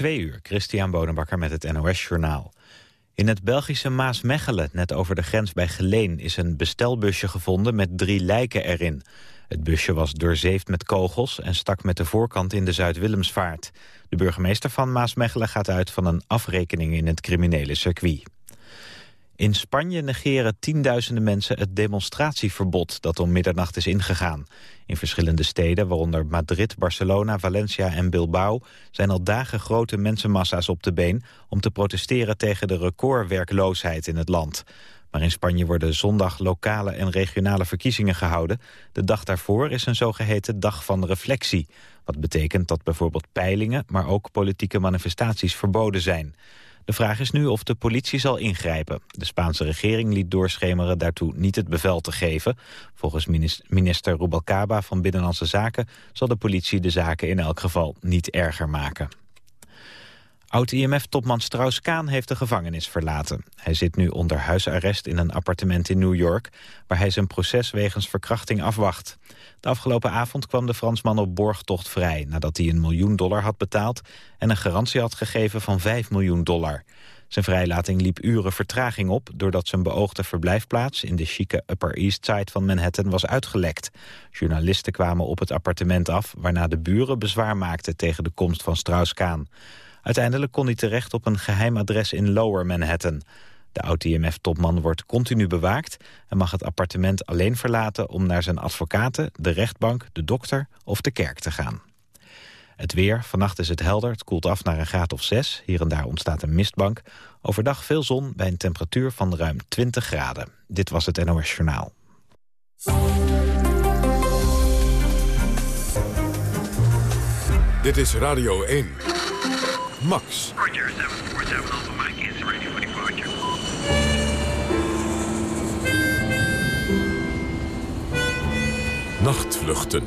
Twee uur, Christian Bonenbakker met het NOS Journaal. In het Belgische Maasmechelen, net over de grens bij Geleen... is een bestelbusje gevonden met drie lijken erin. Het busje was doorzeefd met kogels en stak met de voorkant in de Zuid-Willemsvaart. De burgemeester van Maasmechelen gaat uit van een afrekening in het criminele circuit. In Spanje negeren tienduizenden mensen het demonstratieverbod dat om middernacht is ingegaan. In verschillende steden, waaronder Madrid, Barcelona, Valencia en Bilbao... zijn al dagen grote mensenmassa's op de been om te protesteren tegen de recordwerkloosheid in het land. Maar in Spanje worden zondag lokale en regionale verkiezingen gehouden. De dag daarvoor is een zogeheten dag van reflectie. Wat betekent dat bijvoorbeeld peilingen, maar ook politieke manifestaties verboden zijn. De vraag is nu of de politie zal ingrijpen. De Spaanse regering liet doorschemeren daartoe niet het bevel te geven. Volgens minister Rubalcaba van Binnenlandse Zaken... zal de politie de zaken in elk geval niet erger maken. Oud-IMF-topman Strauss-Kaan heeft de gevangenis verlaten. Hij zit nu onder huisarrest in een appartement in New York... waar hij zijn proces wegens verkrachting afwacht. De afgelopen avond kwam de Fransman op borgtocht vrij... nadat hij een miljoen dollar had betaald... en een garantie had gegeven van 5 miljoen dollar. Zijn vrijlating liep uren vertraging op... doordat zijn beoogde verblijfplaats in de chique Upper East Side van Manhattan was uitgelekt. Journalisten kwamen op het appartement af... waarna de buren bezwaar maakten tegen de komst van Strauss-Kaan. Uiteindelijk kon hij terecht op een geheim adres in Lower Manhattan. De oud-IMF-topman wordt continu bewaakt... en mag het appartement alleen verlaten om naar zijn advocaten, de rechtbank, de dokter of de kerk te gaan. Het weer, vannacht is het helder, het koelt af naar een graad of 6. Hier en daar ontstaat een mistbank. Overdag veel zon bij een temperatuur van ruim 20 graden. Dit was het NOS Journaal. Dit is Radio 1. Max. Roger, 747 Nachtvluchten.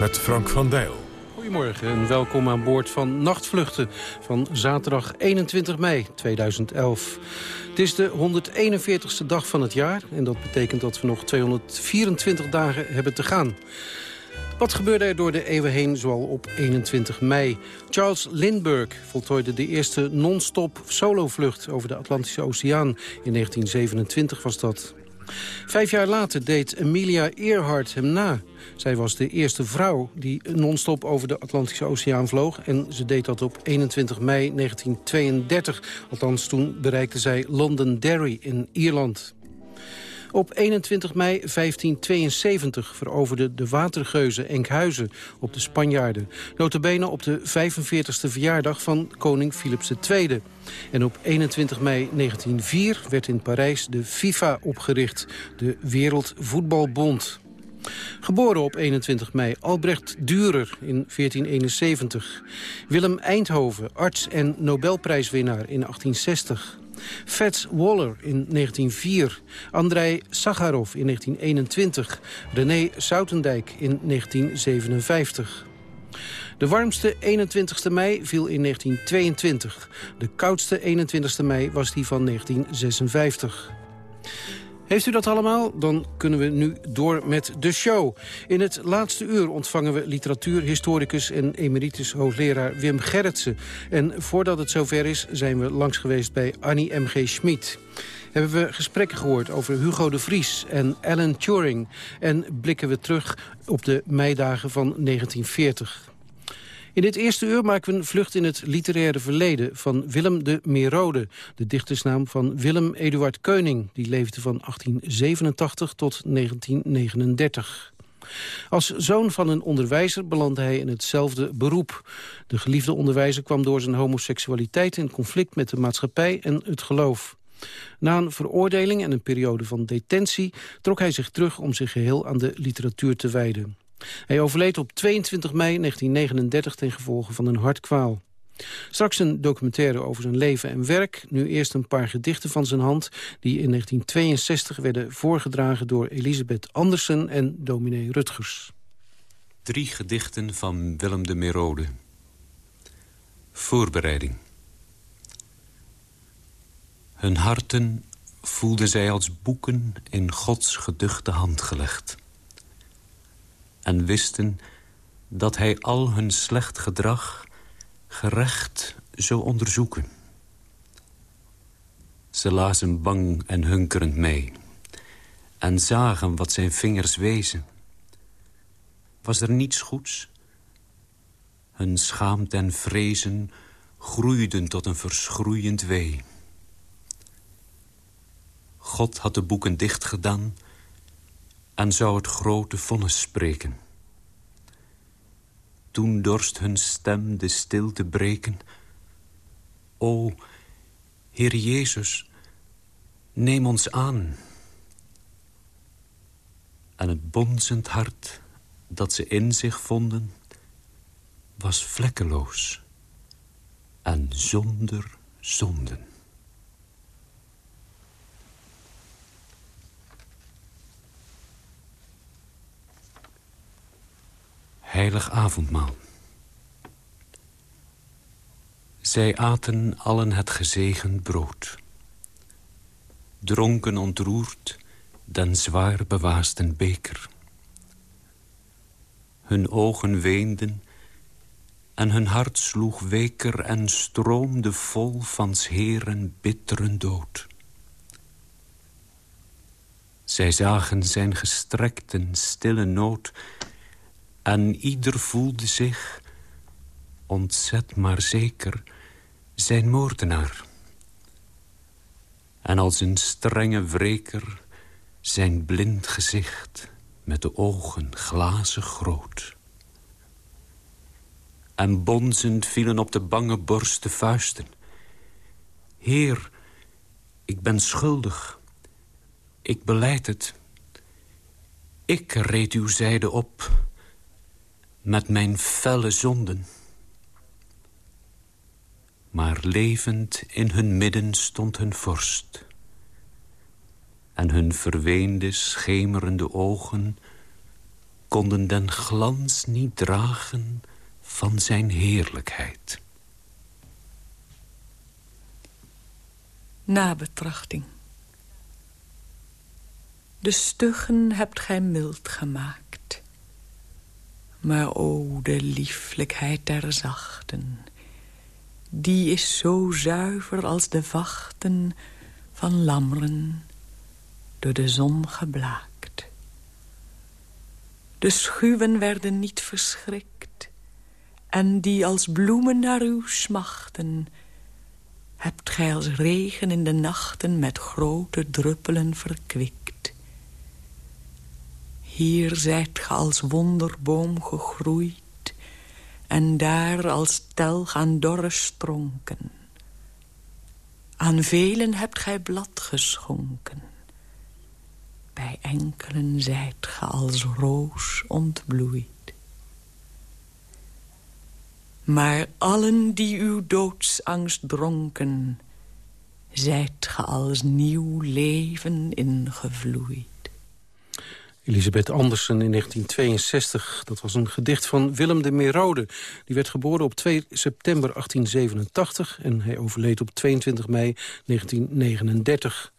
Met Frank van Dijl. Goedemorgen en welkom aan boord van Nachtvluchten van zaterdag 21 mei 2011. Het is de 141ste dag van het jaar en dat betekent dat we nog 224 dagen hebben te gaan. Wat gebeurde er door de eeuwen heen zoal op 21 mei? Charles Lindbergh voltooide de eerste non-stop solovlucht over de Atlantische Oceaan. In 1927 was dat. Vijf jaar later deed Emilia Earhart hem na. Zij was de eerste vrouw die non-stop over de Atlantische Oceaan vloog. En ze deed dat op 21 mei 1932. Althans, toen bereikte zij Londonderry in Ierland. Op 21 mei 1572 veroverde de watergeuzen Enkhuizen op de Spanjaarden. Notabene op de 45e verjaardag van koning Philips II. En op 21 mei 1904 werd in Parijs de FIFA opgericht, de Wereldvoetbalbond. Geboren op 21 mei Albrecht Dürer in 1471. Willem Eindhoven, arts en Nobelprijswinnaar in 1860. Fats Waller in 1904. Andrei Sakharov in 1921. René Soutendijk in 1957. De warmste 21 mei viel in 1922. De koudste 21 mei was die van 1956. Heeft u dat allemaal? Dan kunnen we nu door met de show. In het laatste uur ontvangen we literatuurhistoricus en emeritus hoogleraar Wim Gerritsen. En voordat het zover is, zijn we langs geweest bij Annie M.G. Schmid hebben we gesprekken gehoord over Hugo de Vries en Alan Turing. En blikken we terug op de meidagen van 1940. In dit eerste uur maken we een vlucht in het literaire verleden van Willem de Merode. De dichtersnaam van Willem Eduard Keuning. Die leefde van 1887 tot 1939. Als zoon van een onderwijzer belandde hij in hetzelfde beroep. De geliefde onderwijzer kwam door zijn homoseksualiteit in conflict met de maatschappij en het geloof. Na een veroordeling en een periode van detentie trok hij zich terug om zich geheel aan de literatuur te wijden. Hij overleed op 22 mei 1939 ten gevolge van een hartkwaal. Straks een documentaire over zijn leven en werk. Nu eerst een paar gedichten van zijn hand... die in 1962 werden voorgedragen door Elisabeth Andersen en dominee Rutgers. Drie gedichten van Willem de Merode. Voorbereiding. Hun harten voelden zij als boeken in Gods geduchte hand gelegd en wisten dat hij al hun slecht gedrag gerecht zo onderzoeken. Ze lazen bang en hunkerend mee en zagen wat zijn vingers wezen. Was er niets goeds? Hun schaamte en vrezen groeiden tot een verschroeiend wee. God had de boeken dichtgedaan en zou het grote vonnis spreken. Toen dorst hun stem de stilte breken. O, Heer Jezus, neem ons aan. En het bonzend hart dat ze in zich vonden... was vlekkeloos en zonder zonden. Heilig avondmaal. Zij aten allen het gezegend brood. Dronken ontroerd den zwaar bewaasten beker. Hun ogen weenden en hun hart sloeg weker en stroomde vol van heren bitteren dood. Zij zagen zijn gestrekten stille nood en ieder voelde zich, ontzet maar zeker, zijn moordenaar. En als een strenge wreker zijn blind gezicht met de ogen glazen groot. En bonzend vielen op de bange borst de vuisten. Heer, ik ben schuldig. Ik beleid het. Ik reed uw zijde op met mijn felle zonden. Maar levend in hun midden stond hun vorst. En hun verweende, schemerende ogen... konden den glans niet dragen van zijn heerlijkheid. Nabetrachting. De stuggen hebt gij mild gemaakt. Maar o, de lieflijkheid der zachten... die is zo zuiver als de vachten van lammeren... door de zon geblaakt. De schuwen werden niet verschrikt... en die als bloemen naar u smachten... hebt gij als regen in de nachten met grote druppelen verkwikt. Hier zijt ge als wonderboom gegroeid... en daar als telg aan dorre stronken. Aan velen hebt gij blad geschonken. Bij enkelen zijt ge als roos ontbloeid. Maar allen die uw doodsangst dronken... zijt ge als nieuw leven ingevloeid. Elisabeth Andersen in 1962. Dat was een gedicht van Willem de Merode. Die werd geboren op 2 september 1887 en hij overleed op 22 mei 1939.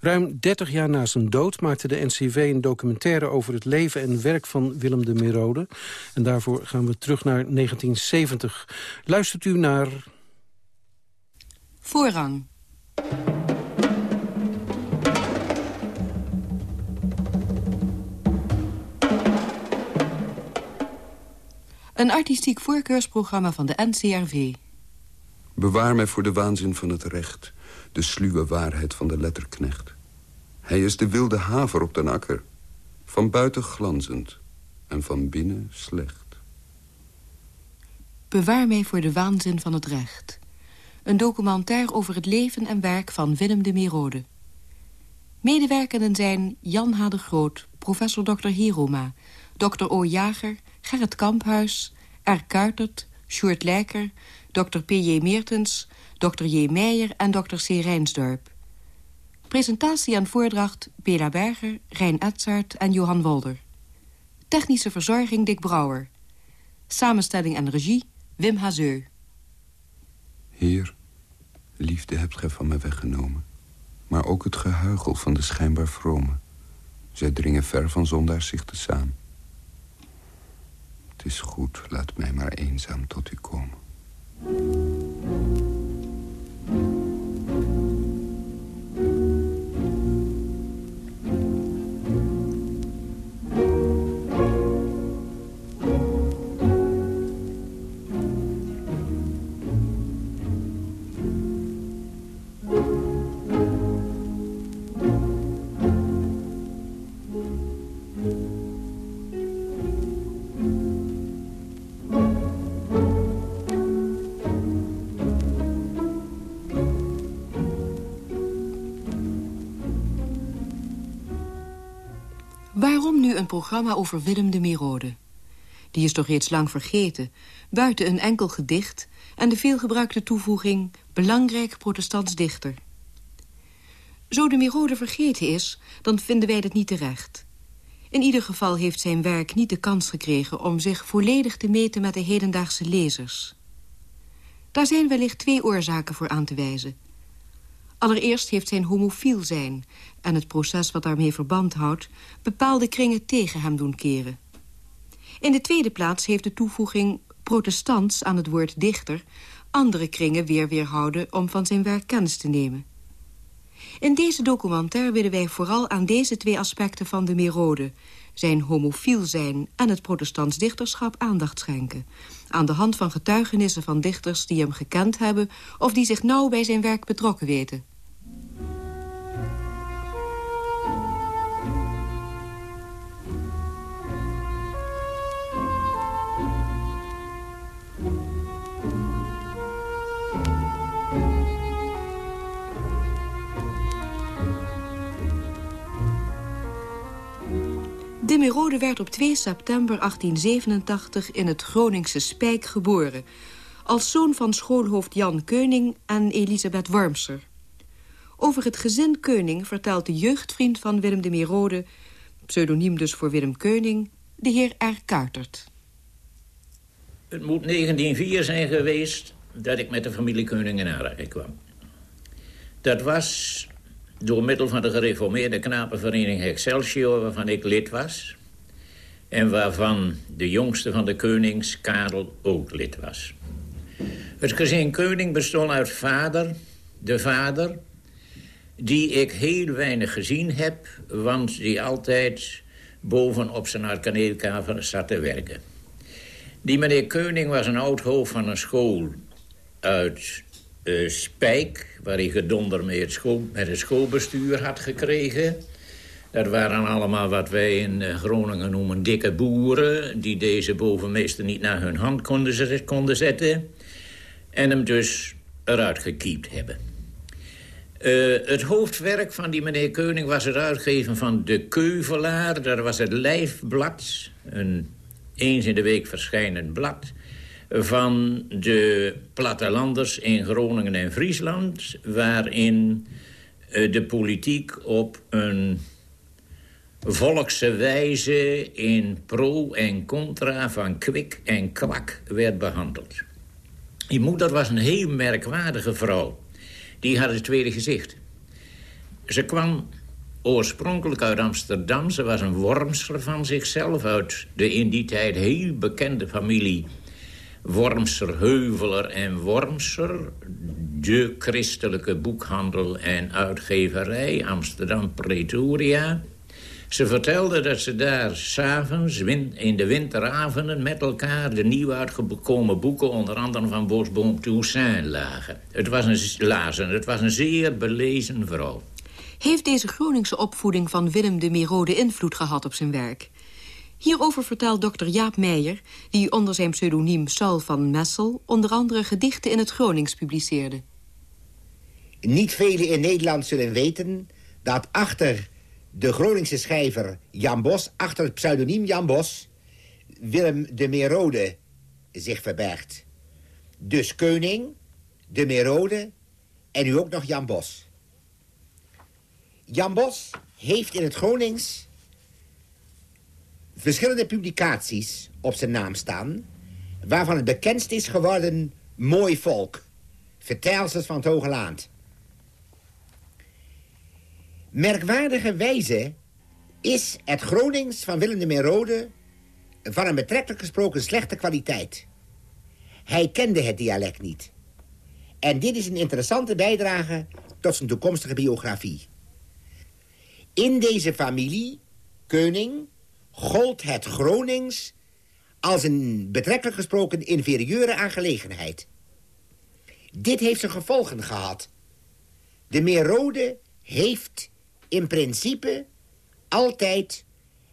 Ruim 30 jaar na zijn dood maakte de NCV een documentaire over het leven en werk van Willem de Merode. En daarvoor gaan we terug naar 1970. Luistert u naar... Voorrang. Een artistiek voorkeursprogramma van de NCRV. Bewaar mij voor de waanzin van het recht. De sluwe waarheid van de letterknecht. Hij is de wilde haver op den akker. Van buiten glanzend en van binnen slecht. Bewaar mij voor de waanzin van het recht. Een documentaire over het leven en werk van Willem de Merode. Medewerkenden zijn Jan H. de Groot, professor Dr. Hiroma... Dr. O. Jager, Gerrit Kamphuis, R. Kuitert, Sjoerd Lijker, Dr. P.J. Meertens, Dr. J. Meijer en Dr. C. Rijnsdorp. Presentatie en voordracht Bela Berger, Rijn Etsaert en Johan Wolder. Technische verzorging Dick Brouwer. Samenstelling en regie Wim Hazeu. Heer, liefde hebt gij van mij weggenomen. Maar ook het gehuigel van de schijnbaar vrome. Zij dringen ver van zondaars zich te samen. Het is goed, laat mij maar eenzaam tot u komen. Programma over Willem de Merode. Die is toch reeds lang vergeten, buiten een enkel gedicht... en de veelgebruikte toevoeging belangrijk protestants dichter. Zo de Merode vergeten is, dan vinden wij dat niet terecht. In ieder geval heeft zijn werk niet de kans gekregen... om zich volledig te meten met de hedendaagse lezers. Daar zijn wellicht twee oorzaken voor aan te wijzen. Allereerst heeft zijn homofiel zijn en het proces wat daarmee verband houdt... bepaalde kringen tegen hem doen keren. In de tweede plaats heeft de toevoeging protestants aan het woord dichter... andere kringen weer weerhouden om van zijn werk kennis te nemen. In deze documentaire willen wij vooral aan deze twee aspecten van de Merode... zijn homofiel zijn en het protestants dichterschap aandacht schenken... aan de hand van getuigenissen van dichters die hem gekend hebben... of die zich nauw bij zijn werk betrokken weten. De Merode werd op 2 september 1887 in het Groningse Spijk geboren... als zoon van schoolhoofd Jan Keuning en Elisabeth Wormser. Over het gezin Keuning vertelt de jeugdvriend van Willem de Merode... pseudoniem dus voor Willem Keuning, de heer R. Kuitert. Het moet 1904 zijn geweest dat ik met de familie Keuning in aanraking kwam. Dat was door middel van de gereformeerde knapenvereniging Excelsior... waarvan ik lid was. En waarvan de jongste van de Keunings, Karel, ook lid was. Het gezin Keuning bestond uit vader, de vader... die ik heel weinig gezien heb... want die altijd bovenop zijn arkaneelkamer zat te werken. Die meneer Keuning was een oud hoofd van een school uit uh, Spijk... waar hij gedonder met het, met het schoolbestuur had gekregen. Dat waren allemaal wat wij in uh, Groningen noemen dikke boeren... die deze bovenmeester niet naar hun hand konden, konden zetten... en hem dus eruit gekiept hebben. Uh, het hoofdwerk van die meneer Keuning was het uitgeven van De Keuvelaar. Dat was het lijfblad, een eens in de week verschijnend blad van de plattelanders in Groningen en Friesland... waarin uh, de politiek op een volkse wijze in pro en contra van kwik en kwak werd behandeld. Die moeder was een heel merkwaardige vrouw. Die had het tweede gezicht. Ze kwam oorspronkelijk uit Amsterdam. Ze was een wormser van zichzelf uit de in die tijd heel bekende familie Wormser, Heuveler en Wormser. De christelijke boekhandel en uitgeverij Amsterdam Pretoria. Ze vertelde dat ze daar s'avonds in de winteravonden met elkaar... de nieuw uitgekomen boeken, onder andere van Bosboom Toussaint, lagen. Het was een, lazen. Het was een zeer belezen vrouw. Heeft deze Groningse opvoeding van Willem de Merode invloed gehad op zijn werk? Hierover vertelt dokter Jaap Meijer, die onder zijn pseudoniem Saul van Messel... onder andere gedichten in het Gronings publiceerde. Niet velen in Nederland zullen weten dat achter de Groningse schrijver Jan Bos... achter het pseudoniem Jan Bos, Willem de Merode zich verbergt. Dus Keuning, de Merode en nu ook nog Jan Bos. Jan Bos heeft in het Gronings verschillende publicaties op zijn naam staan... waarvan het bekendst is geworden Mooi Volk. Vertelsels van het Hoge Laand. Merkwaardige wijze is het Gronings van Willem de Merode... van een betrekkelijk gesproken slechte kwaliteit. Hij kende het dialect niet. En dit is een interessante bijdrage tot zijn toekomstige biografie. In deze familie, Keuning, gold het Gronings als een betrekkelijk gesproken inferieure aangelegenheid. Dit heeft zijn gevolgen gehad. De Merode heeft in principe altijd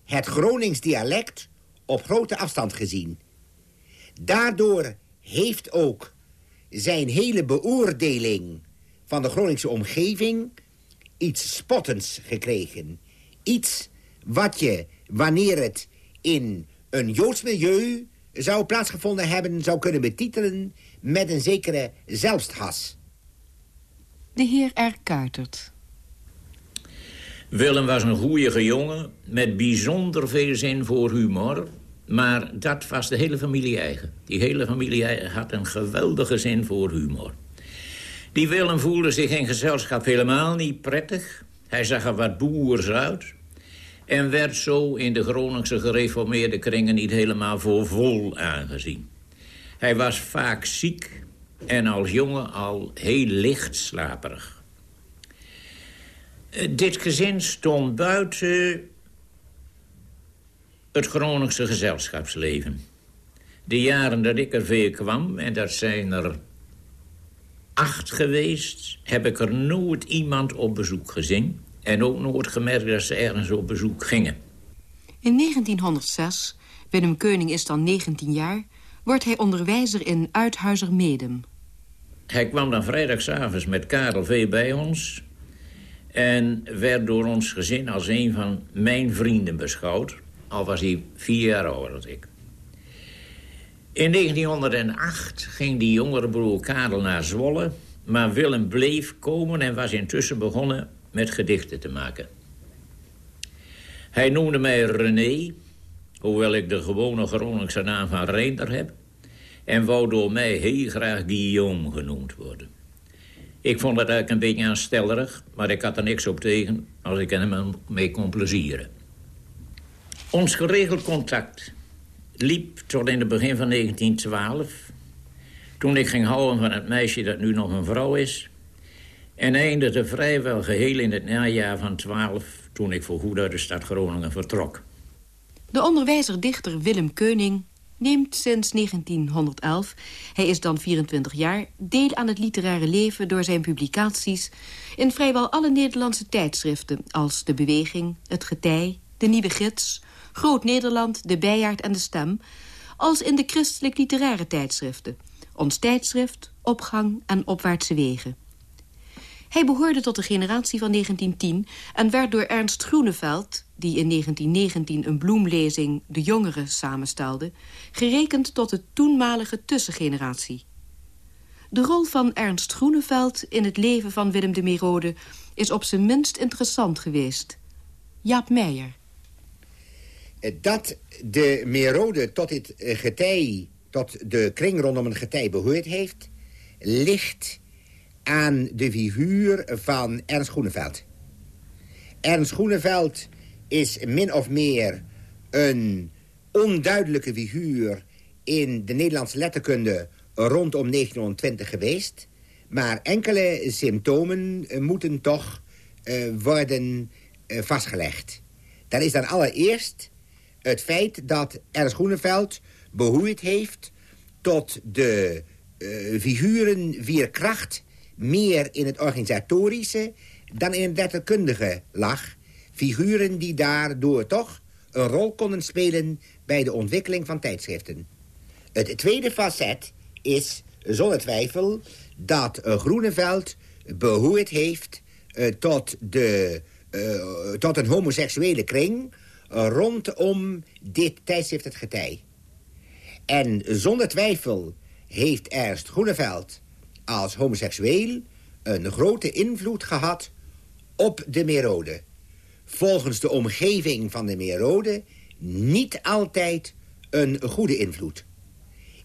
het Gronings dialect op grote afstand gezien. Daardoor heeft ook zijn hele beoordeling van de Groningse omgeving iets spottends gekregen. Iets wat je wanneer het in een Joods milieu zou plaatsgevonden hebben... zou kunnen betitelen met een zekere zelfshas. De heer R. Kuitert. Willem was een goeie jongen met bijzonder veel zin voor humor... maar dat was de hele familie eigen. Die hele familie had een geweldige zin voor humor. Die Willem voelde zich in gezelschap helemaal niet prettig. Hij zag er wat boers uit. En werd zo in de Groningse gereformeerde kringen niet helemaal voor vol aangezien. Hij was vaak ziek en als jongen al heel licht slaperig. Eh, dit gezin stond buiten het Groningse gezelschapsleven. De jaren dat ik er veel kwam, en dat zijn er acht geweest... heb ik er nooit iemand op bezoek gezien... en ook nooit gemerkt dat ze ergens op bezoek gingen. In 1906, Willem Keuning is dan 19 jaar... wordt hij onderwijzer in Uithuizer Medem. Hij kwam dan vrijdagavond met Karel V. bij ons... en werd door ons gezin als een van mijn vrienden beschouwd... al was hij vier jaar ouder dan ik. In 1908 ging die jongere broer Karel naar Zwolle... maar Willem bleef komen en was intussen begonnen met gedichten te maken. Hij noemde mij René, hoewel ik de gewone Groningse naam van Reinder heb... en wou door mij heel graag Guillaume genoemd worden. Ik vond het eigenlijk een beetje aanstellerig, maar ik had er niks op tegen... als ik hem mee kon plezieren. Ons geregeld contact liep tot in het begin van 1912... toen ik ging houden van het meisje dat nu nog een vrouw is... en eindigde vrijwel geheel in het najaar van 12... toen ik voorgoed uit de stad Groningen vertrok. De onderwijzer-dichter Willem Keuning neemt sinds 1911, hij is dan 24 jaar... deel aan het literaire leven door zijn publicaties... in vrijwel alle Nederlandse tijdschriften... als De Beweging, Het Getij, De Nieuwe Gids... Groot Nederland, De Bijaard en De Stem... als in de christelijk literaire tijdschriften. Ons tijdschrift, Opgang en Opwaartse Wegen. Hij behoorde tot de generatie van 1910 en werd door Ernst Groeneveld... die in 1919 een bloemlezing De Jongeren samenstelde... gerekend tot de toenmalige tussengeneratie. De rol van Ernst Groeneveld in het leven van Willem de Merode... is op zijn minst interessant geweest. Jaap Meijer. Dat de Merode tot dit getij, tot de kring rondom een getij behoord heeft... ligt aan de figuur van Ernst Groeneveld. Ernst Groeneveld is min of meer een onduidelijke figuur... in de Nederlandse letterkunde rondom 1920 geweest. Maar enkele symptomen moeten toch uh, worden uh, vastgelegd. Dat is dan allereerst het feit dat Ernst Groeneveld behoeid heeft... tot de figuren wier kracht meer in het organisatorische dan in het letterkundige lag. Figuren die daardoor toch een rol konden spelen bij de ontwikkeling van tijdschriften. Het tweede facet is zonder twijfel dat Groeneveld behoord heeft uh, tot, de, uh, tot een homoseksuele kring rondom dit tijdschrift het getij. En zonder twijfel heeft Ernst Groeneveld als homoseksueel een grote invloed gehad op de Merode. Volgens de omgeving van de Merode niet altijd een goede invloed.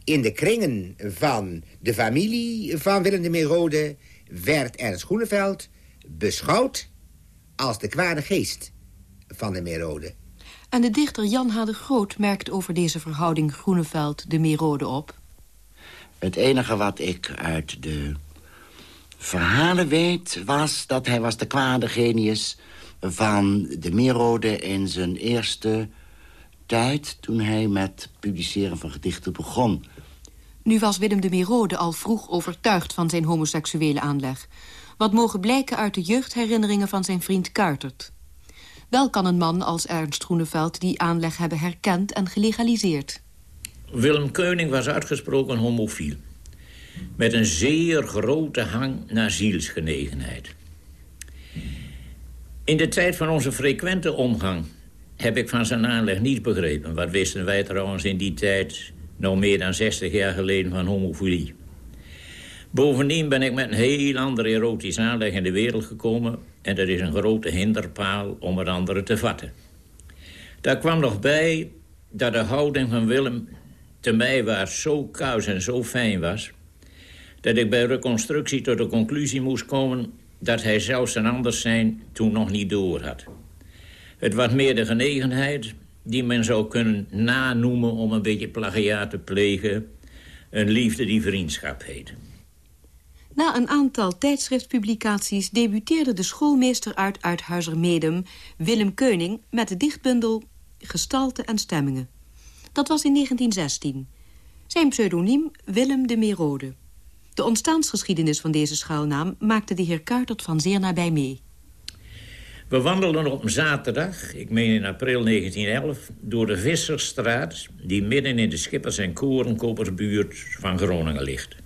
In de kringen van de familie van Willem de Merode... werd Ernst Groeneveld beschouwd als de kwade geest van de Merode. En de dichter Jan H. de Groot merkt over deze verhouding Groeneveld-de Merode op. Het enige wat ik uit de verhalen weet... was dat hij was de kwade genius van de Merode in zijn eerste tijd... toen hij met publiceren van gedichten begon. Nu was Willem de Merode al vroeg overtuigd van zijn homoseksuele aanleg. Wat mogen blijken uit de jeugdherinneringen van zijn vriend Kuitert. Wel kan een man als Ernst Groeneveld die aanleg hebben herkend en gelegaliseerd. Willem Keuning was uitgesproken homofiel. Met een zeer grote hang naar zielsgenegenheid. In de tijd van onze frequente omgang heb ik van zijn aanleg niets begrepen. Wat wisten wij trouwens in die tijd, nog meer dan 60 jaar geleden, van homofilie. Bovendien ben ik met een heel andere erotische aanleg in de wereld gekomen... en dat is een grote hinderpaal om het andere te vatten. Daar kwam nog bij dat de houding van Willem te mij waar zo kuis en zo fijn was... dat ik bij reconstructie tot de conclusie moest komen... dat hij zelfs een anders zijn toen nog niet door had. Het was meer de genegenheid die men zou kunnen nanoemen... om een beetje plagiaat te plegen. Een liefde die vriendschap heet. Na een aantal tijdschriftpublicaties debuteerde de schoolmeester uit Uithuizermedem, Willem Keuning, met de dichtbundel Gestalte en Stemmingen. Dat was in 1916. Zijn pseudoniem Willem de Merode. De ontstaansgeschiedenis van deze schuilnaam maakte de heer Kuitert van zeer nabij mee. We wandelden op een zaterdag, ik meen in april 1911... door de Vissersstraat, die midden in de Schippers- en Korenkopersbuurt van Groningen ligt.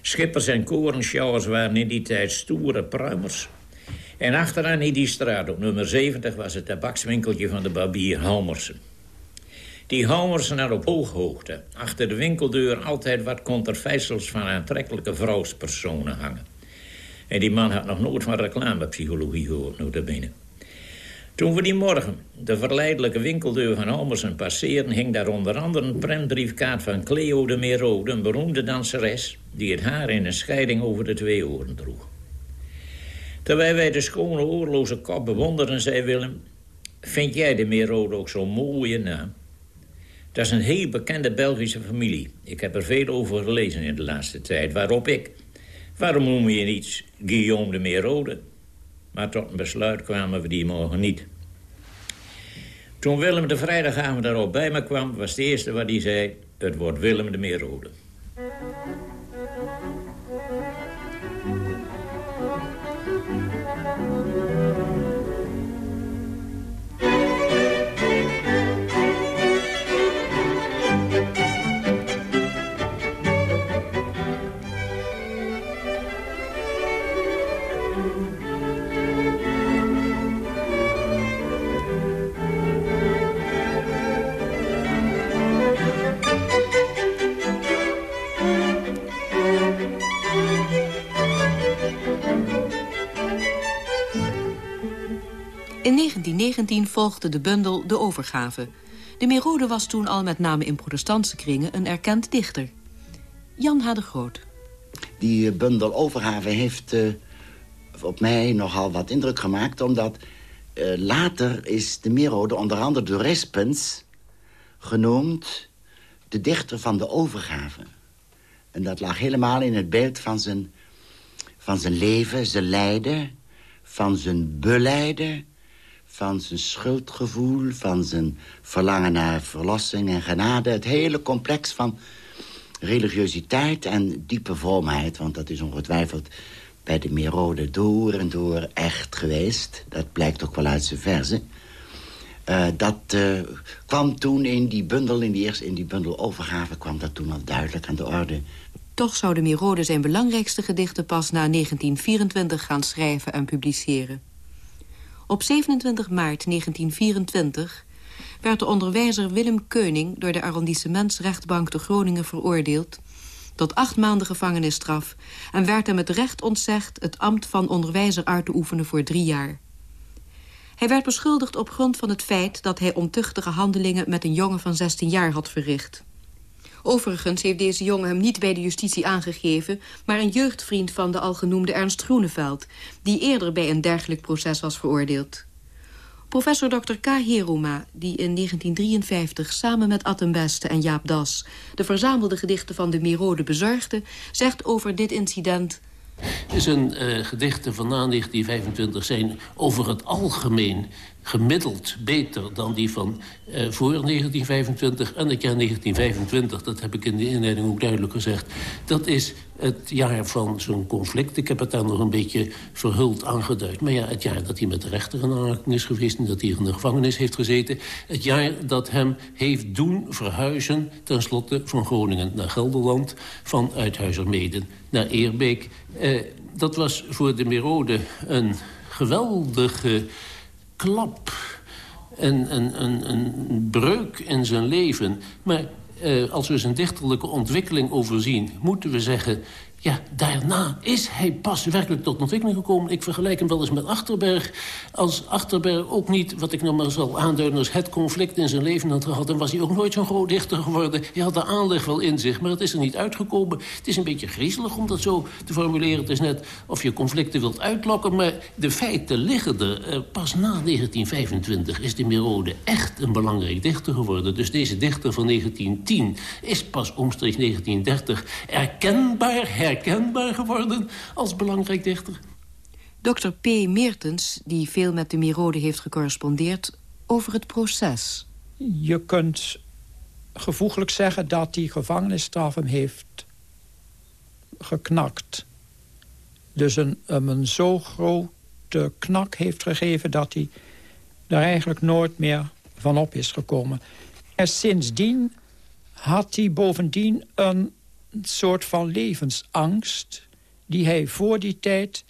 Schippers en korenschouwers waren in die tijd stoere pruimers. En achteraan in die straat, op nummer 70, was het tabakswinkeltje van de barbier Halmersen. Die Halmersen had op ooghoogte achter de winkeldeur altijd wat contrafijsels van aantrekkelijke vrouwspersonen hangen. En die man had nog nooit van reclamepsychologie gehoord, notabene. Toen we die morgen de verleidelijke winkeldeur van Halmersen passeerden... hing daar onder andere een prentbriefkaart van Cleo de Merode... een beroemde danseres die het haar in een scheiding over de twee oren droeg. Terwijl wij de schone oorloze kop bewonderden, zei Willem... vind jij de Merode ook zo'n mooie naam? Dat is een heel bekende Belgische familie. Ik heb er veel over gelezen in de laatste tijd. Waarop ik... Waarom noem je niet Guillaume de Merode? Maar tot een besluit kwamen we die morgen niet. Toen Willem de vrijdagavond daarop bij me kwam... was het eerste wat hij zei... het wordt Willem de Merode. 1919 volgde de bundel De Overgave. De Merode was toen al met name in protestantse kringen een erkend dichter. Jan H. de Groot. Die eh, bundel Overgave heeft uh, op mij nogal wat indruk gemaakt... omdat uh, later is de Merode onder andere door Rispens genoemd... de dichter van de overgave. En dat lag helemaal in het beeld van zijn, van zijn leven, zijn lijden... van zijn beleiden van zijn schuldgevoel, van zijn verlangen naar verlossing en genade. Het hele complex van religiositeit en diepe vroomheid. Want dat is ongetwijfeld bij de Merode door en door echt geweest. Dat blijkt ook wel uit zijn verzen. Uh, dat uh, kwam toen in die bundel, in die, eerste, in die bundel overgave... kwam dat toen al duidelijk aan de orde. Toch zou de Merode zijn belangrijkste gedichten pas na 1924 gaan schrijven en publiceren. Op 27 maart 1924 werd de onderwijzer Willem Keuning... door de arrondissementsrechtbank te Groningen veroordeeld... tot acht maanden gevangenisstraf... en werd hem het recht ontzegd het ambt van onderwijzer uit te oefenen voor drie jaar. Hij werd beschuldigd op grond van het feit dat hij ontuchtige handelingen... met een jongen van 16 jaar had verricht. Overigens heeft deze jongen hem niet bij de justitie aangegeven... maar een jeugdvriend van de algenoemde Ernst Groeneveld... die eerder bij een dergelijk proces was veroordeeld. Professor Dr. K. Heroma, die in 1953 samen met Atten Beste en Jaap Das... de verzamelde gedichten van de Merode bezorgde... zegt over dit incident een uh, gedichten van na 1925 zijn over het algemeen gemiddeld beter dan die van uh, voor 1925 en het jaar 1925. Dat heb ik in de inleiding ook duidelijk gezegd. Dat is het jaar van zo'n conflict. Ik heb het daar nog een beetje verhuld aangeduid. Maar ja, het jaar dat hij met de rechter in aanraking is geweest... en dat hij in de gevangenis heeft gezeten. Het jaar dat hem heeft doen verhuizen... tenslotte van Groningen naar Gelderland... van Uithuizermeden naar Eerbeek. Uh, dat was voor de Merode een geweldige klap een, een, een, een breuk in zijn leven. Maar uh, als we zijn dichterlijke ontwikkeling overzien... moeten we zeggen, ja, daarna is hij pas werkelijk tot ontwikkeling gekomen. Ik vergelijk hem wel eens met Achterberg. Als Achterberg ook niet, wat ik nog maar zal aanduiden... als het conflict in zijn leven had gehad... dan was hij ook nooit zo'n groot dichter geworden. Hij had de aanleg wel in zich, maar het is er niet uitgekomen. Het is een beetje griezelig om dat zo te formuleren. Het is net of je conflicten wilt uitlokken... maar de feiten liggen er. Eh, pas na 1925 is de Merode echt een belangrijk dichter geworden. Dus deze dichter van 1910 is pas omstreeks 1930 erkenbaar herkenbaar geworden als belangrijk dichter. Dr. P. Meertens, die veel met de Mirode heeft gecorrespondeerd... over het proces. Je kunt gevoeglijk zeggen dat die gevangenisstraf hem heeft geknakt. Dus een, hem een zo grote knak heeft gegeven... dat hij daar eigenlijk nooit meer van op is gekomen. En sindsdien had hij bovendien een soort van levensangst... die hij voor die tijd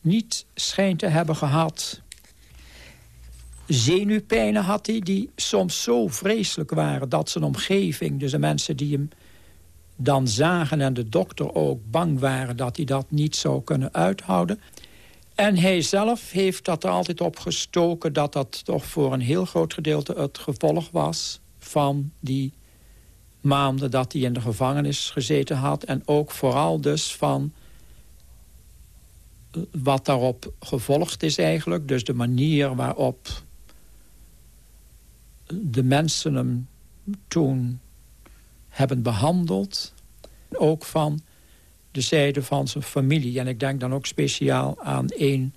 niet schijnt te hebben gehad. Zenuwpijnen had hij die soms zo vreselijk waren... dat zijn omgeving, dus de mensen die hem dan zagen... en de dokter ook bang waren dat hij dat niet zou kunnen uithouden. En hij zelf heeft dat er altijd op gestoken... dat dat toch voor een heel groot gedeelte het gevolg was... van die maanden dat hij in de gevangenis gezeten had. En ook vooral dus van wat daarop gevolgd is eigenlijk. Dus de manier waarop de mensen hem toen hebben behandeld. Ook van de zijde van zijn familie. En ik denk dan ook speciaal aan een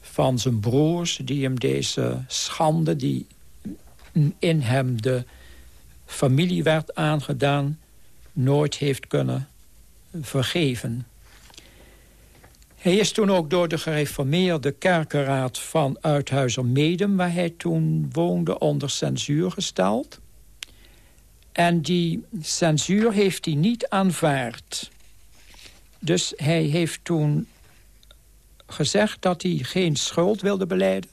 van zijn broers... die hem deze schande, die in hem de familie werd aangedaan... nooit heeft kunnen vergeven. Hij is toen ook door de gereformeerde kerkenraad van Uithuizer-Medem... waar hij toen woonde, onder censuur gesteld. En die censuur heeft hij niet aanvaard. Dus hij heeft toen gezegd dat hij geen schuld wilde beleiden.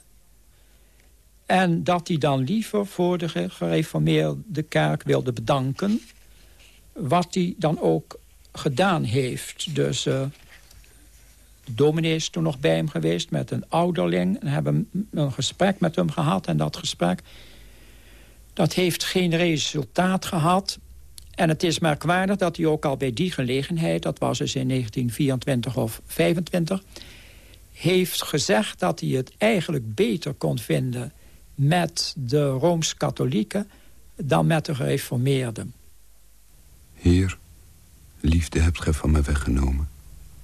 En dat hij dan liever voor de gereformeerde kerk wilde bedanken. Wat hij dan ook gedaan heeft. Dus uh, de dominee is toen nog bij hem geweest met een ouderling. En hebben een gesprek met hem gehad. En dat gesprek dat heeft geen resultaat gehad. En het is merkwaardig dat hij ook al bij die gelegenheid... dat was dus in 1924 of 25... heeft gezegd dat hij het eigenlijk beter kon vinden met de Rooms-Katholieken dan met de gereformeerden. Heer, liefde hebt gij van mij weggenomen,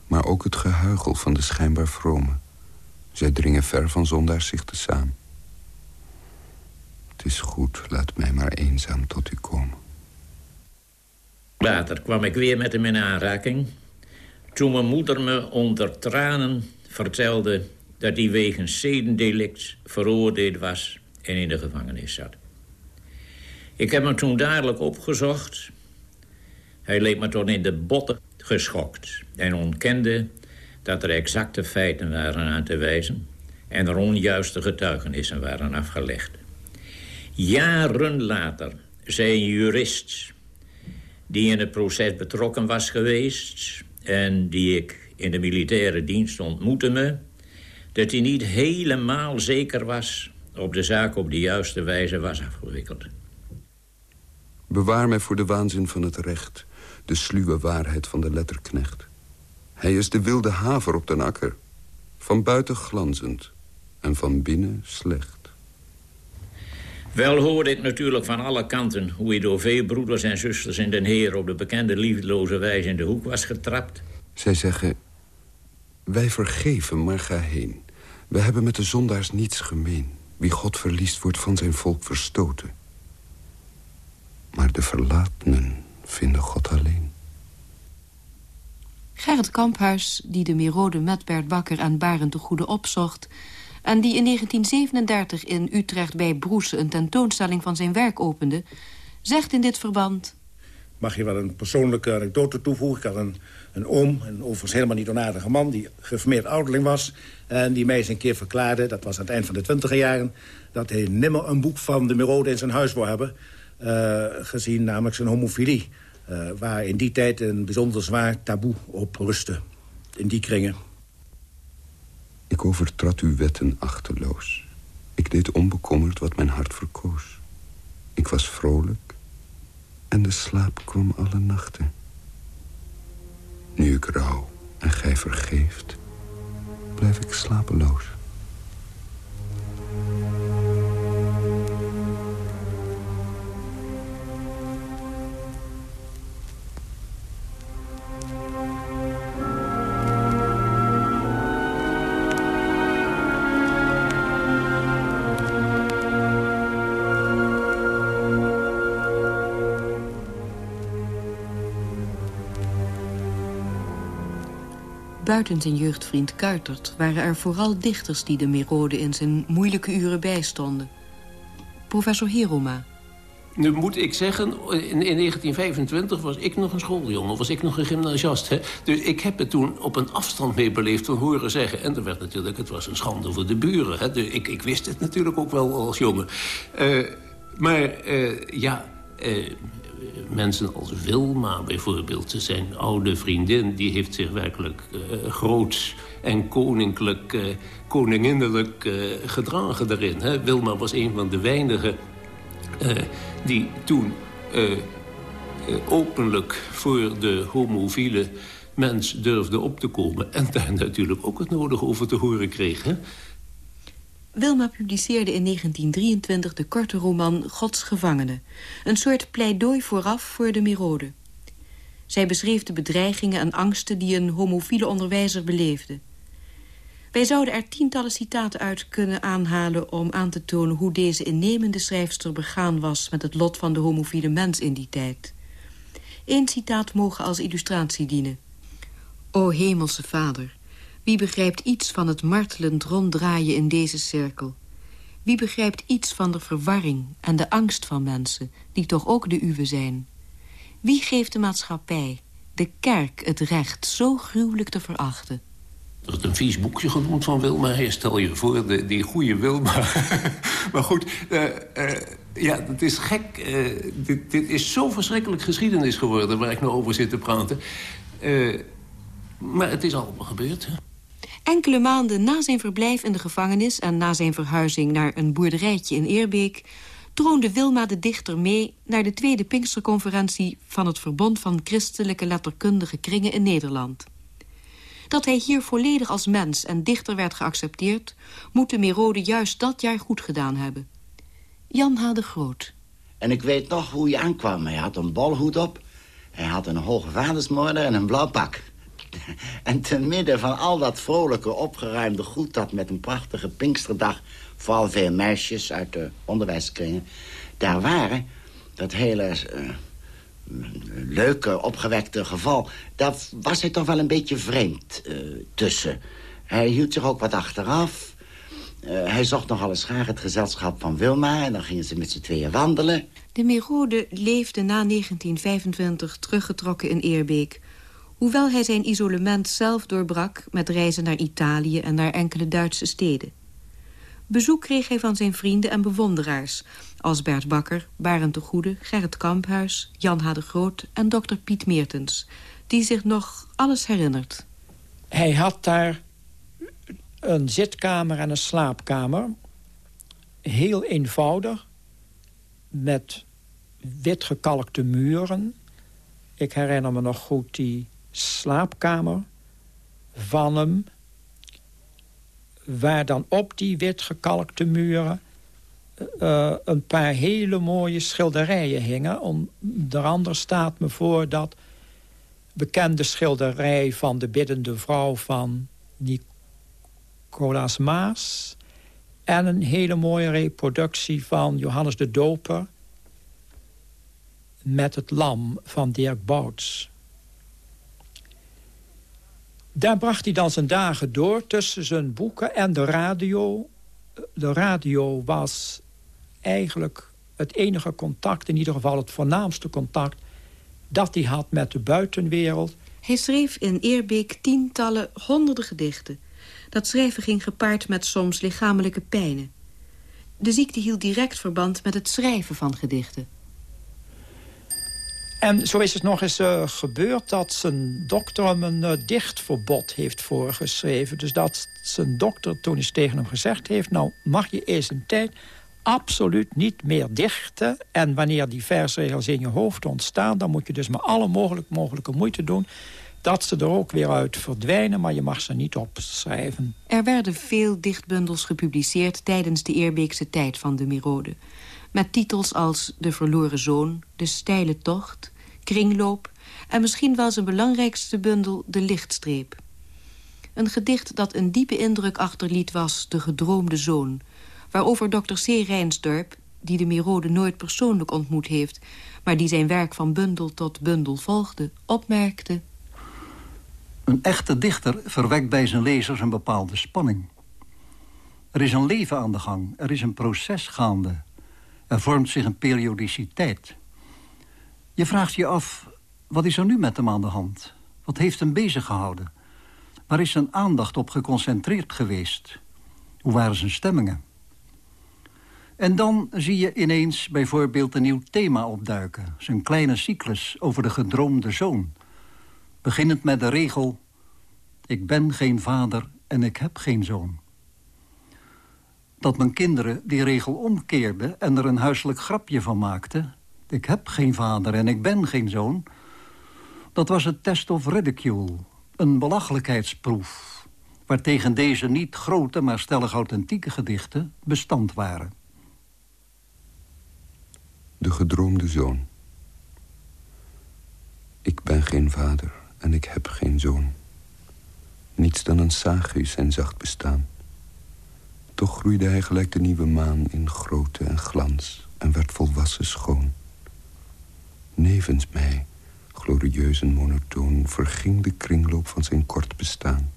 maar ook het gehuigel van de schijnbaar vrome. Zij dringen ver van zondaars zich te samen. Het is goed, laat mij maar eenzaam tot u komen. Later kwam ik weer met hem in aanraking. Toen mijn moeder me onder tranen vertelde dat hij wegens zedendelict veroordeeld was en in de gevangenis zat. Ik heb hem toen dadelijk opgezocht. Hij leek me toen in de botten geschokt en ontkende dat er exacte feiten waren aan te wijzen en er onjuiste getuigenissen waren afgelegd. Jaren later zei een jurist die in het proces betrokken was geweest... en die ik in de militaire dienst ontmoette me... dat hij niet helemaal zeker was op de zaak op de juiste wijze was afgewikkeld. Bewaar mij voor de waanzin van het recht, de sluwe waarheid van de letterknecht. Hij is de wilde haver op den akker, van buiten glanzend en van binnen slecht. Wel hoorde ik natuurlijk van alle kanten hoe hij door veel broeders en zusters in den Heer... op de bekende liefdeloze wijze in de hoek was getrapt. Zij zeggen, wij vergeven, maar ga heen. We hebben met de zondaars niets gemeen. Wie God verliest, wordt van zijn volk verstoten. Maar de verlatenen vinden God alleen. Gerrit Kamphuis, die de Mirode met Bert Bakker en Barend de Goede opzocht... en die in 1937 in Utrecht bij Broese een tentoonstelling van zijn werk opende... zegt in dit verband... mag je wel een persoonlijke anekdote toevoegen. Ik had een, een oom, een overigens helemaal niet onaardige man... die geformeerd ouderling was. En die mij eens een keer verklaarde, dat was aan het eind van de twintiger jaren... dat hij nimmer een boek van de Merode in zijn huis wou hebben... Uh, gezien namelijk zijn homofilie. Uh, waar in die tijd een bijzonder zwaar taboe op rustte. In die kringen. Ik overtrad uw wetten achterloos. Ik deed onbekommerd wat mijn hart verkoos. Ik was vrolijk en de slaap kwam alle nachten. Nu ik rouw en gij vergeeft, blijf ik slapeloos. Buiten zijn jeugdvriend Kuitert waren er vooral dichters... die de Merode in zijn moeilijke uren bijstonden. Professor Heroma. Nu moet ik zeggen, in, in 1925 was ik nog een schooljongen, was ik nog een gymnasiast. Hè? Dus ik heb het toen op een afstand mee beleefd van horen zeggen. En er werd natuurlijk, het was een schande voor de buren. Hè? Dus ik, ik wist het natuurlijk ook wel als jongen. Uh, maar uh, ja, uh, mensen als Wilma bijvoorbeeld, zijn oude vriendin... die heeft zich werkelijk uh, groot en koninklijk, koninginnelijk uh, gedragen daarin. Hè? Wilma was een van de weinigen die toen openlijk voor de homofiele mens durfde op te komen... en daar natuurlijk ook het nodige over te horen kreeg. Hè? Wilma publiceerde in 1923 de korte roman Gods Gevangene. Een soort pleidooi vooraf voor de Merode. Zij beschreef de bedreigingen en angsten die een homofiele onderwijzer beleefde. Wij zouden er tientallen citaten uit kunnen aanhalen... om aan te tonen hoe deze innemende schrijfster begaan was... met het lot van de homofiele mens in die tijd. Eén citaat mogen als illustratie dienen. O hemelse vader, wie begrijpt iets van het martelend ronddraaien in deze cirkel? Wie begrijpt iets van de verwarring en de angst van mensen... die toch ook de uwe zijn? Wie geeft de maatschappij, de kerk, het recht zo gruwelijk te verachten? Er is een vies boekje genoemd van Wilma. Stel je voor, de, die goede Wilma. maar goed, uh, uh, ja, het is gek. Uh, dit, dit, is zo verschrikkelijk geschiedenis geworden... waar ik nou over zit te praten. maar het is allemaal gebeurd, hè? Enkele maanden na zijn verblijf in de gevangenis... en na zijn verhuizing naar een boerderijtje in Eerbeek... troonde Wilma de dichter mee naar de tweede Pinksterconferentie... van het Verbond van Christelijke Letterkundige Kringen in Nederland. Dat hij hier volledig als mens en dichter werd geaccepteerd... moet de Merode juist dat jaar goed gedaan hebben. Jan H. de Groot. En ik weet nog hoe hij aankwam. Hij had een bolhoed op, hij had een hoge vadersmoorder en een blauw pak. En te midden van al dat vrolijke, opgeruimde goed... dat met een prachtige Pinksterdag vooral veel meisjes uit de onderwijskringen... daar waren, dat hele uh, leuke, opgewekte geval... daar was hij toch wel een beetje vreemd uh, tussen. Hij hield zich ook wat achteraf... Uh, hij zocht nogal eens graag het gezelschap van Wilma... en dan gingen ze met z'n tweeën wandelen. De Merode leefde na 1925 teruggetrokken in Eerbeek hoewel hij zijn isolement zelf doorbrak... met reizen naar Italië en naar enkele Duitse steden. Bezoek kreeg hij van zijn vrienden en bewonderaars... als Bert Bakker, Barend de Goede, Gerrit Kamphuis... Jan H. de Groot en dokter Piet Meertens... die zich nog alles herinnert. Hij had daar een zitkamer en een slaapkamer. Heel eenvoudig, met wit gekalkte muren. Ik herinner me nog goed die slaapkamer van hem... waar dan op die wit gekalkte muren... Uh, een paar hele mooie schilderijen hingen. Onder andere staat me voor dat bekende schilderij... van de biddende vrouw van Nicolaas Maas... en een hele mooie reproductie van Johannes de Doper... met het lam van Dirk Bouts. Daar bracht hij dan zijn dagen door tussen zijn boeken en de radio. De radio was eigenlijk het enige contact, in ieder geval het voornaamste contact... dat hij had met de buitenwereld. Hij schreef in Eerbeek tientallen, honderden gedichten. Dat schrijven ging gepaard met soms lichamelijke pijnen. De ziekte hield direct verband met het schrijven van gedichten. En zo is het nog eens uh, gebeurd dat zijn dokter hem een uh, dichtverbod heeft voorgeschreven. Dus dat zijn dokter toen eens tegen hem gezegd heeft... nou mag je eens een tijd absoluut niet meer dichten. En wanneer die versregels in je hoofd ontstaan... dan moet je dus maar alle mogelijk, mogelijke moeite doen... dat ze er ook weer uit verdwijnen, maar je mag ze niet opschrijven. Er werden veel dichtbundels gepubliceerd... tijdens de Eerbeekse tijd van de Mirode. Met titels als De Verloren Zoon, De Steile Tocht, Kringloop... en misschien wel zijn belangrijkste bundel De Lichtstreep. Een gedicht dat een diepe indruk achterliet was De Gedroomde Zoon waarover dokter C. Rijnsdorp, die de Mirode nooit persoonlijk ontmoet heeft... maar die zijn werk van bundel tot bundel volgde, opmerkte... Een echte dichter verwekt bij zijn lezers een bepaalde spanning. Er is een leven aan de gang, er is een proces gaande. Er vormt zich een periodiciteit. Je vraagt je af, wat is er nu met hem aan de hand? Wat heeft hem bezig gehouden? Waar is zijn aandacht op geconcentreerd geweest? Hoe waren zijn stemmingen? En dan zie je ineens bijvoorbeeld een nieuw thema opduiken. Zijn kleine cyclus over de gedroomde zoon. Beginnend met de regel... Ik ben geen vader en ik heb geen zoon. Dat mijn kinderen die regel omkeerden... en er een huiselijk grapje van maakten... Ik heb geen vader en ik ben geen zoon... dat was het test of ridicule. Een belachelijkheidsproef... waartegen deze niet grote, maar stellig authentieke gedichten bestand waren de gedroomde zoon. Ik ben geen vader en ik heb geen zoon. Niets dan een saaghuis en zacht bestaan. Toch groeide hij gelijk de nieuwe maan in grootte en glans... en werd volwassen schoon. Nevens mij, glorieus en monotoon... verging de kringloop van zijn kort bestaan.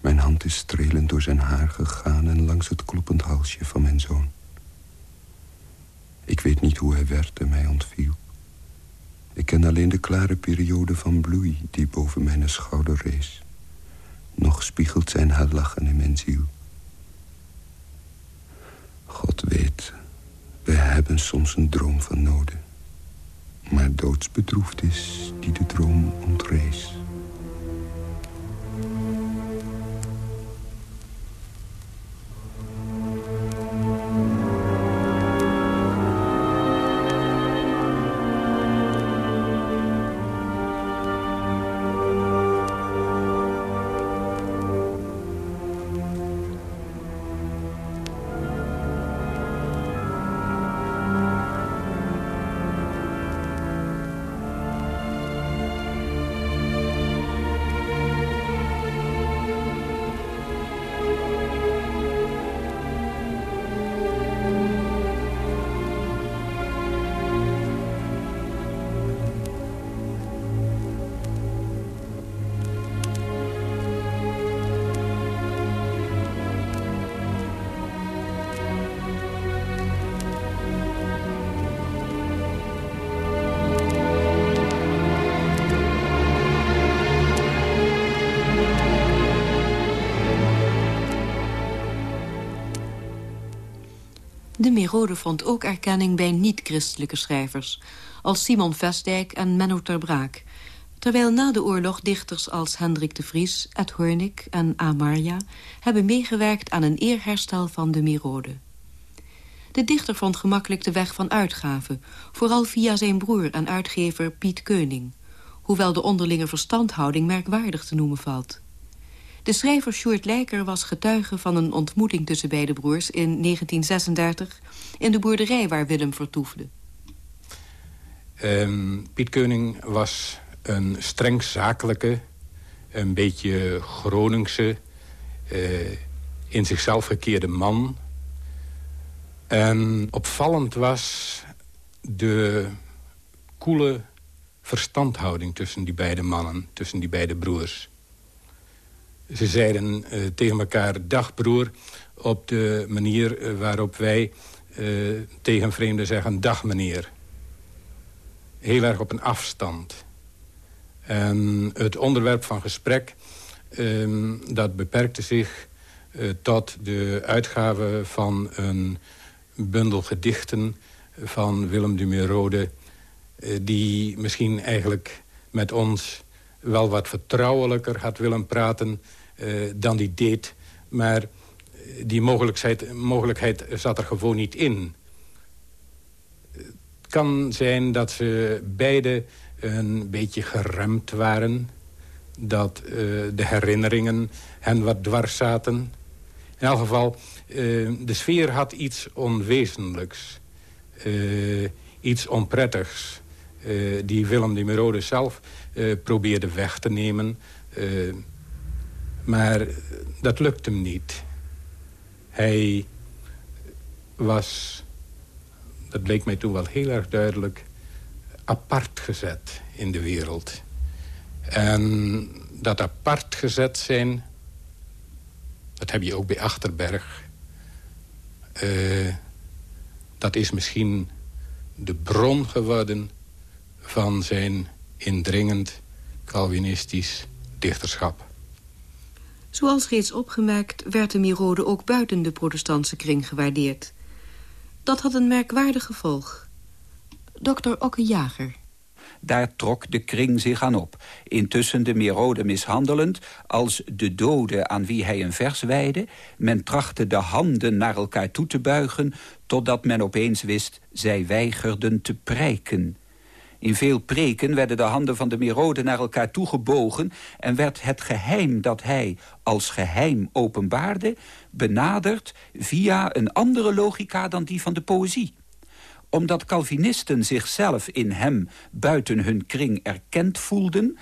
Mijn hand is strelend door zijn haar gegaan... en langs het kloppend halsje van mijn zoon. Ik weet niet hoe hij werd en mij ontviel. Ik ken alleen de klare periode van bloei die boven mijn schouder rees. Nog spiegelt zijn haar lachen in mijn ziel. God weet, wij hebben soms een droom van noden. Maar doodsbedroefd is die de droom ontrees. Merode vond ook erkenning bij niet-christelijke schrijvers... als Simon Vestdijk en Menno ter Braak... terwijl na de oorlog dichters als Hendrik de Vries, Ed Hornik en Amaria... hebben meegewerkt aan een eerherstel van de Merode. De dichter vond gemakkelijk de weg van uitgave... vooral via zijn broer en uitgever Piet Keuning... hoewel de onderlinge verstandhouding merkwaardig te noemen valt... De schrijver Sjoerd Lijker was getuige van een ontmoeting tussen beide broers in 1936 in de boerderij waar Willem vertoefde. Um, Piet Keuning was een streng zakelijke, een beetje Groningse, uh, in zichzelf gekeerde man. En opvallend was de koele verstandhouding tussen die beide mannen, tussen die beide broers. Ze zeiden uh, tegen elkaar dag broer... op de manier eh, waarop wij uh, tegen vreemden zeggen dag meneer. heel erg op een afstand. En het onderwerp van gesprek, ehm, dat beperkte zich tot de uitgave van een bundel gedichten van Willem Dumerode... Uh, die misschien eigenlijk met ons wel wat vertrouwelijker had willen praten uh, dan die deed. Maar die mogelijkheid, mogelijkheid zat er gewoon niet in. Het kan zijn dat ze beide een beetje geremd waren. Dat uh, de herinneringen hen wat dwars zaten. In elk geval, de sfeer had iets onwezenlijks. Iets onprettigs. die Willem de Merode zelf probeerde weg te nemen. maar dat lukte hem niet. Hij was, dat bleek mij toen wel heel erg duidelijk... apart gezet in de wereld. En dat apart gezet zijn... dat heb je ook bij Achterberg. Uh, dat is misschien de bron geworden van zijn indringend Calvinistisch dichterschap. Zoals reeds opgemerkt werd de Mirode ook buiten de protestantse kring gewaardeerd. Dat had een merkwaardig gevolg. Dr. Okke Jager. Daar trok de kring zich aan op. Intussen de Mirode mishandelend als de dode aan wie hij een vers wijde. Men trachtte de handen naar elkaar toe te buigen... totdat men opeens wist, zij weigerden te prijken. In veel preken werden de handen van de Merode naar elkaar toegebogen... en werd het geheim dat hij als geheim openbaarde... benaderd via een andere logica dan die van de poëzie omdat Calvinisten zichzelf in hem buiten hun kring erkend voelden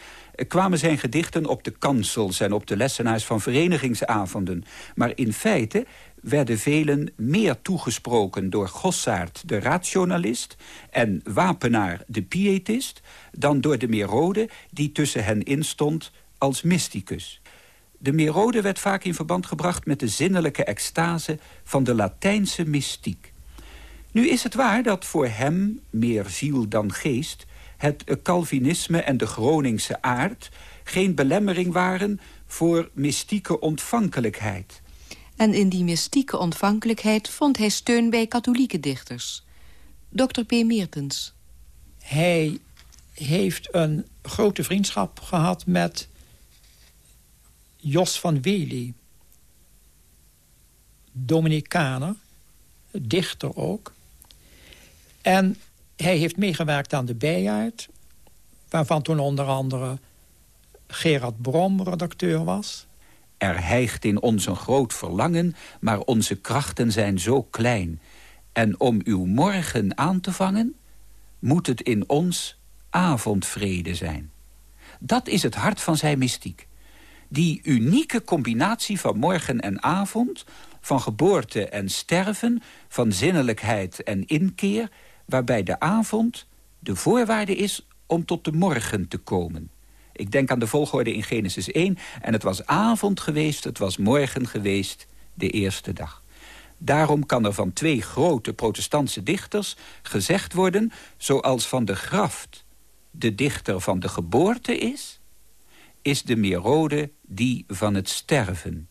kwamen zijn gedichten op de kansels en op de lessenaars van verenigingsavonden. Maar in feite werden velen meer toegesproken door Gossaard, de rationalist... en Wapenaar, de pietist, dan door de Merode... die tussen hen instond als mysticus. De Merode werd vaak in verband gebracht met de zinnelijke extase... van de Latijnse mystiek. Nu is het waar dat voor hem, meer ziel dan geest... het Calvinisme en de Groningse aard geen belemmering waren... voor mystieke ontvankelijkheid... En in die mystieke ontvankelijkheid vond hij steun bij katholieke dichters. Dr. P. Meertens. Hij heeft een grote vriendschap gehad met Jos van Wely. Dominicaner, dichter ook. En hij heeft meegewerkt aan de Bijaard... waarvan toen onder andere Gerard Brom redacteur was... Er hijgt in ons een groot verlangen, maar onze krachten zijn zo klein. En om uw morgen aan te vangen, moet het in ons avondvrede zijn. Dat is het hart van zijn mystiek. Die unieke combinatie van morgen en avond, van geboorte en sterven, van zinnelijkheid en inkeer, waarbij de avond de voorwaarde is om tot de morgen te komen. Ik denk aan de volgorde in Genesis 1. En het was avond geweest, het was morgen geweest, de eerste dag. Daarom kan er van twee grote protestantse dichters gezegd worden... zoals van de Graft de dichter van de geboorte is... is de Merode die van het sterven.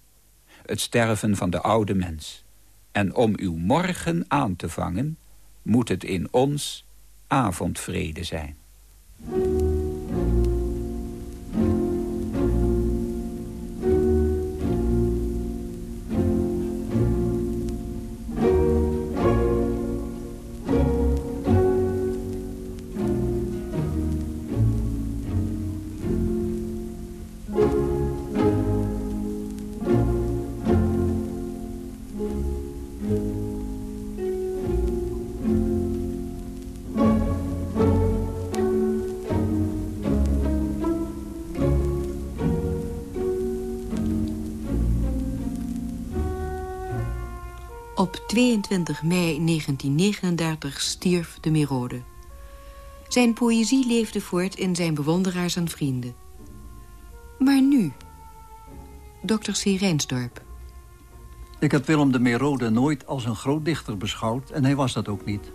Het sterven van de oude mens. En om uw morgen aan te vangen... moet het in ons avondvrede zijn. Op 22 mei 1939 stierf de Merode. Zijn poëzie leefde voort in zijn bewonderaars en vrienden. Maar nu? Dr. C. Rijnsdorp. Ik heb Willem de Merode nooit als een groot dichter beschouwd... en hij was dat ook niet.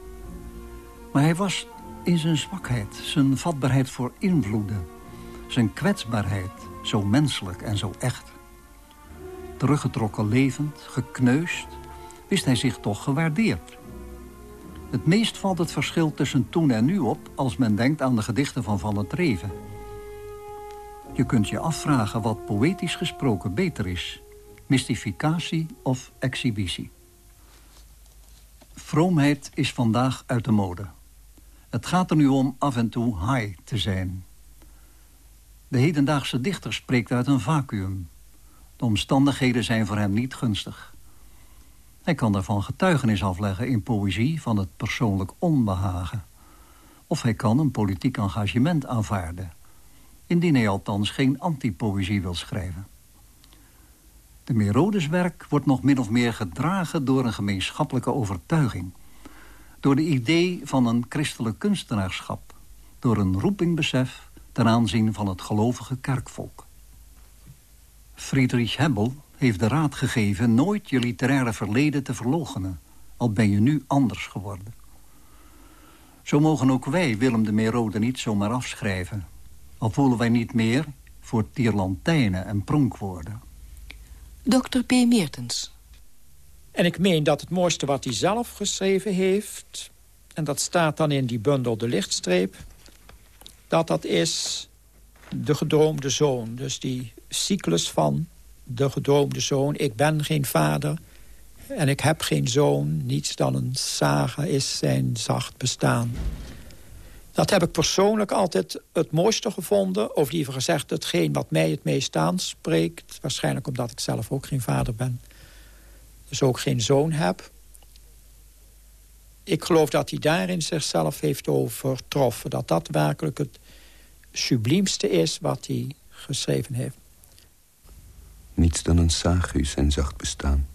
Maar hij was In zijn zwakheid, zijn vatbaarheid voor invloeden... zijn kwetsbaarheid, zo menselijk en zo echt. Teruggetrokken levend, gekneusd, wist hij zich toch gewaardeerd. Het meest valt het verschil tussen toen en nu op... als men denkt aan de gedichten van Van het Treven. Je kunt je afvragen wat poëtisch gesproken beter is. Mystificatie of exhibitie. Vroomheid is vandaag uit de mode. Het gaat er nu om af en toe high te zijn. De hedendaagse dichter spreekt uit een vacuüm. De omstandigheden zijn voor hem niet gunstig. Hij kan daarvan getuigenis afleggen in poëzie van het persoonlijk onbehagen. Of hij kan een politiek engagement aanvaarden. Indien hij althans geen antipoëzie wil schrijven. De Merodes werk wordt nog min of meer gedragen door een gemeenschappelijke overtuiging. Door de idee van een christelijk kunstenaarschap. Door een roepingbesef ten aanzien van het gelovige kerkvolk. Friedrich Hebbel heeft de raad gegeven nooit je literaire verleden te verloochenen. Al ben je nu anders geworden. Zo mogen ook wij Willem de Merode niet zomaar afschrijven. Al voelen wij niet meer voor tierlantijnen en pronkwoorden. Dr. P. Meertens. En ik meen dat het mooiste wat hij zelf geschreven heeft... en dat staat dan in die bundel De Lichtstreep... dat dat is de gedroomde zoon. Dus die cyclus van de gedroomde zoon. Ik ben geen vader en ik heb geen zoon. Niets dan een saga is zijn zacht bestaan. Dat heb ik persoonlijk altijd het mooiste gevonden. Of liever gezegd, hetgeen wat mij het meest aanspreekt. Waarschijnlijk omdat ik zelf ook geen vader ben. Dus ook geen zoon heb. Ik geloof dat hij daarin zichzelf heeft overtroffen. Dat dat werkelijk het subliemste is wat hij geschreven heeft. Niets dan een sagus en zacht bestaan.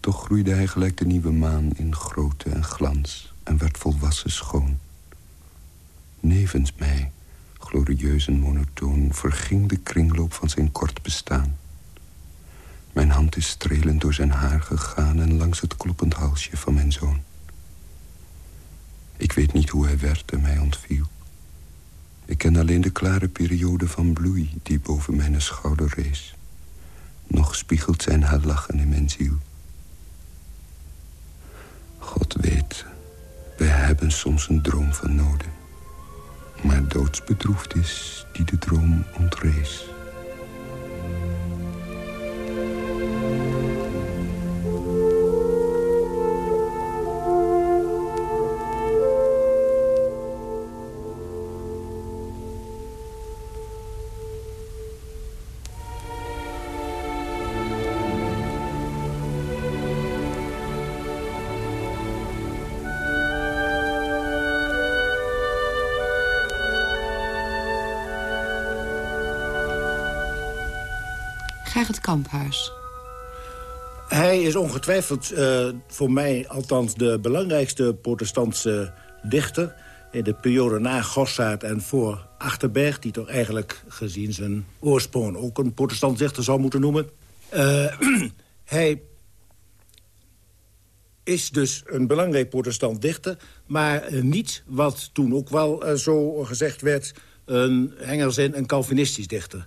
Toch groeide hij gelijk de nieuwe maan in grootte en glans... en werd volwassen schoon. Nevens mij, glorieus en monotoon... verging de kringloop van zijn kort bestaan. Mijn hand is strelend door zijn haar gegaan... en langs het kloppend halsje van mijn zoon. Ik weet niet hoe hij werd en mij ontviel. Ik ken alleen de klare periode van bloei... die boven mijn schouder rees. Nog spiegelt zijn haar lachen in mijn ziel. God weet, wij hebben soms een droom van noden. Maar doodsbedroefd is die de droom ontrees. Gerrit Kamphuis. Hij is ongetwijfeld uh, voor mij althans de belangrijkste protestantse dichter... in de periode na Gossaert en voor Achterberg... die toch eigenlijk gezien zijn oorsprong ook een protestant dichter zou moeten noemen. Uh, hij is dus een belangrijk protestant dichter... maar uh, niet wat toen ook wel zo gezegd werd... een hengerzin, een Calvinistisch dichter.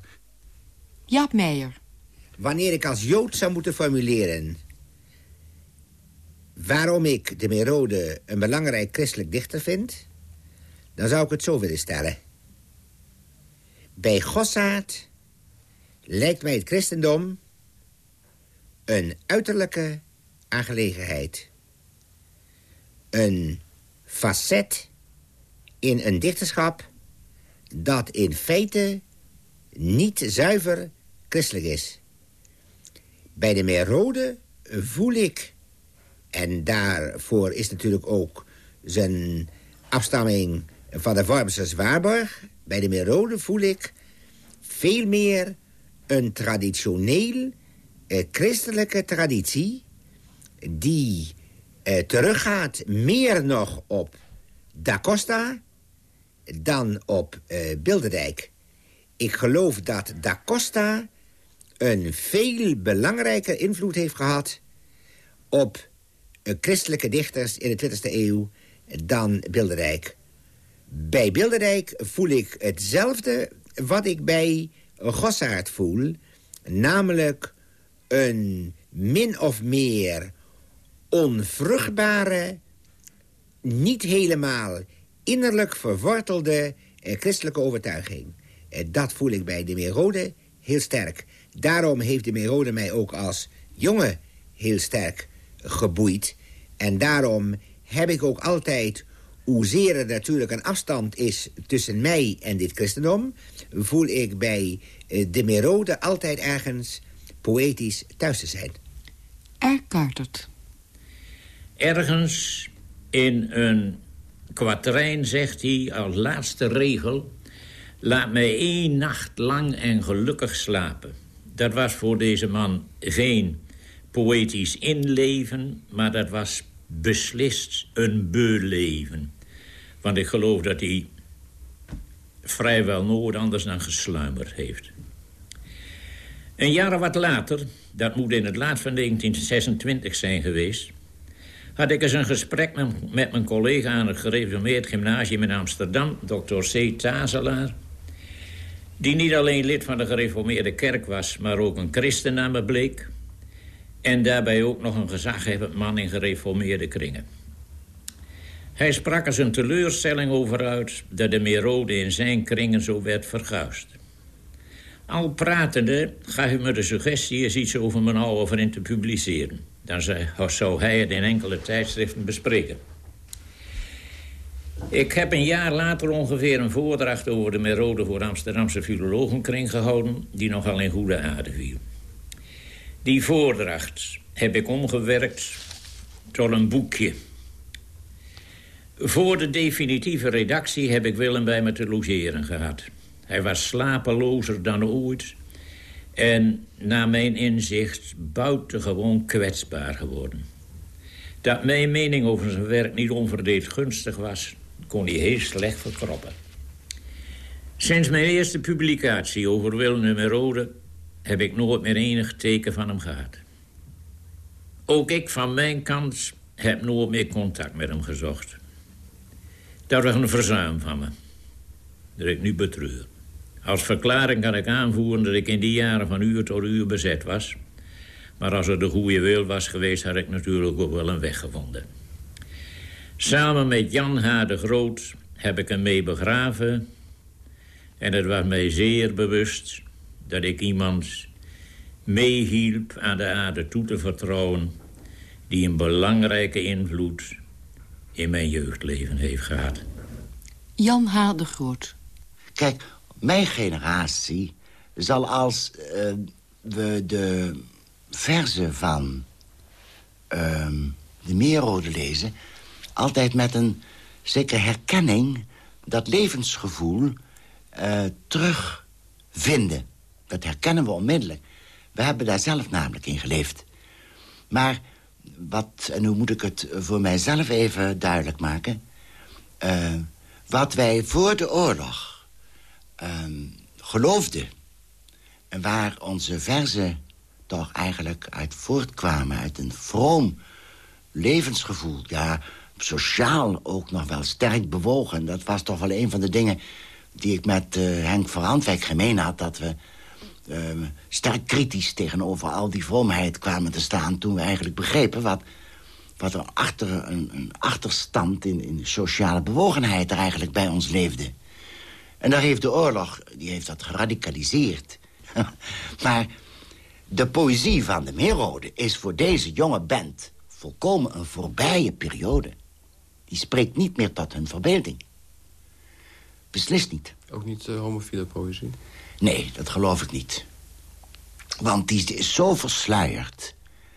Jaap Meijer. Wanneer ik als Jood zou moeten formuleren... waarom ik de Merode een belangrijk christelijk dichter vind... dan zou ik het zo willen stellen. Bij Gossaard lijkt mij het christendom een uiterlijke aangelegenheid. Een facet in een dichterschap dat in feite niet zuiver christelijk is. Bij de Merode voel ik... en daarvoor is natuurlijk ook zijn afstamming van de Wormse Zwaarborg... bij de Merode voel ik veel meer een traditioneel eh, christelijke traditie... die eh, teruggaat meer nog op Da Costa dan op eh, Bilderdijk. Ik geloof dat Da Costa een veel belangrijker invloed heeft gehad... op christelijke dichters in de 20e eeuw dan Bilderdijk. Bij Bilderdijk voel ik hetzelfde wat ik bij Gossaard voel. Namelijk een min of meer onvruchtbare... niet helemaal innerlijk verwortelde eh, christelijke overtuiging. Eh, dat voel ik bij de Merode heel sterk. Daarom heeft de Merode mij ook als jongen heel sterk geboeid. En daarom heb ik ook altijd, hoezeer er natuurlijk een afstand is tussen mij en dit christendom... voel ik bij eh, de Merode altijd ergens poëtisch thuis te zijn. R. Cartert. Ergens in een kwatrijn zegt hij als laatste regel... laat mij één nacht lang en gelukkig slapen. Dat was voor deze man geen poëtisch inleven... maar dat was beslist een beleven. Want ik geloof dat hij vrijwel nooit anders dan gesluimerd heeft. Een jaar wat later, dat moet in het laat van 1926 zijn geweest... had ik eens een gesprek met mijn collega aan het gereformeerd gymnasium in Amsterdam... dokter C. Tazelaar... die niet alleen lid van de gereformeerde kerk was... maar ook een christen naar me bleek... en daarbij ook nog een gezaghebbend man in gereformeerde kringen. Hij sprak er zijn teleurstelling over uit... dat de Merode in zijn kringen zo werd verguisd. Al pratende gaf hij me de suggestie eens iets over mijn oude vriend te publiceren. Dan zou hij het in enkele tijdschriften bespreken. Ik heb een jaar later ongeveer een voordracht over de Merode voor Amsterdamse filologenkring gehouden... die nogal in goede aarde viel. Die voordracht heb ik omgewerkt tot een boekje. Voor de definitieve redactie heb ik Willem bij me te logeren gehad. Hij was slapelozer dan ooit. En naar mijn inzicht buitengewoon kwetsbaar geworden. Dat mijn mening over zijn werk niet onverdeeld gunstig was... kon hij heel slecht verkroppen. Sinds mijn eerste publicatie over Willem Rode... heb ik nooit meer enig teken van hem gehad. Ook ik van mijn kant heb nooit meer contact met hem gezocht. Dat was een verzuim van me. Dat ik nu betreur. Als verklaring kan ik aanvoeren dat ik in die jaren van uur tot uur bezet was. Maar als er de goede wil was geweest, had ik natuurlijk ook wel een weg gevonden. Samen met Jan H. de Groot heb ik hem mee begraven. En het was mij zeer bewust dat ik iemand meehielp aan de aarde toe te vertrouwen... die een belangrijke invloed in mijn jeugdleven heeft gehad. Jan H. de Groot. Kijk, mijn generatie zal als uh, we de verzen van uh, de Meerrode lezen... altijd met een zekere herkenning dat levensgevoel uh, terugvinden. Dat herkennen we onmiddellijk. We hebben daar zelf namelijk in geleefd. Maar wat, en hoe moet ik het voor mijzelf even duidelijk maken... Uh, wat wij voor de oorlog um, geloofde. En waar onze verzen toch eigenlijk uit voortkwamen. Uit een vroom levensgevoel. Ja, sociaal ook nog wel sterk bewogen. Dat was toch wel een van de dingen die ik met uh, Henk van Randwijk gemeen had. Dat we uh, sterk kritisch tegenover al die vroomheid kwamen te staan... toen we eigenlijk begrepen wat, wat er achter een, een achterstand in, in sociale bewogenheid... er eigenlijk bij ons leefde. En daar heeft de oorlog, die heeft dat geradicaliseerd. maar de poëzie van de Meerrode is voor deze jonge band... volkomen een voorbije periode. Die spreekt niet meer tot hun verbeelding. Beslist niet. Ook niet uh, homofiele poëzie? Nee, dat geloof ik niet. Want die is zo versluierd.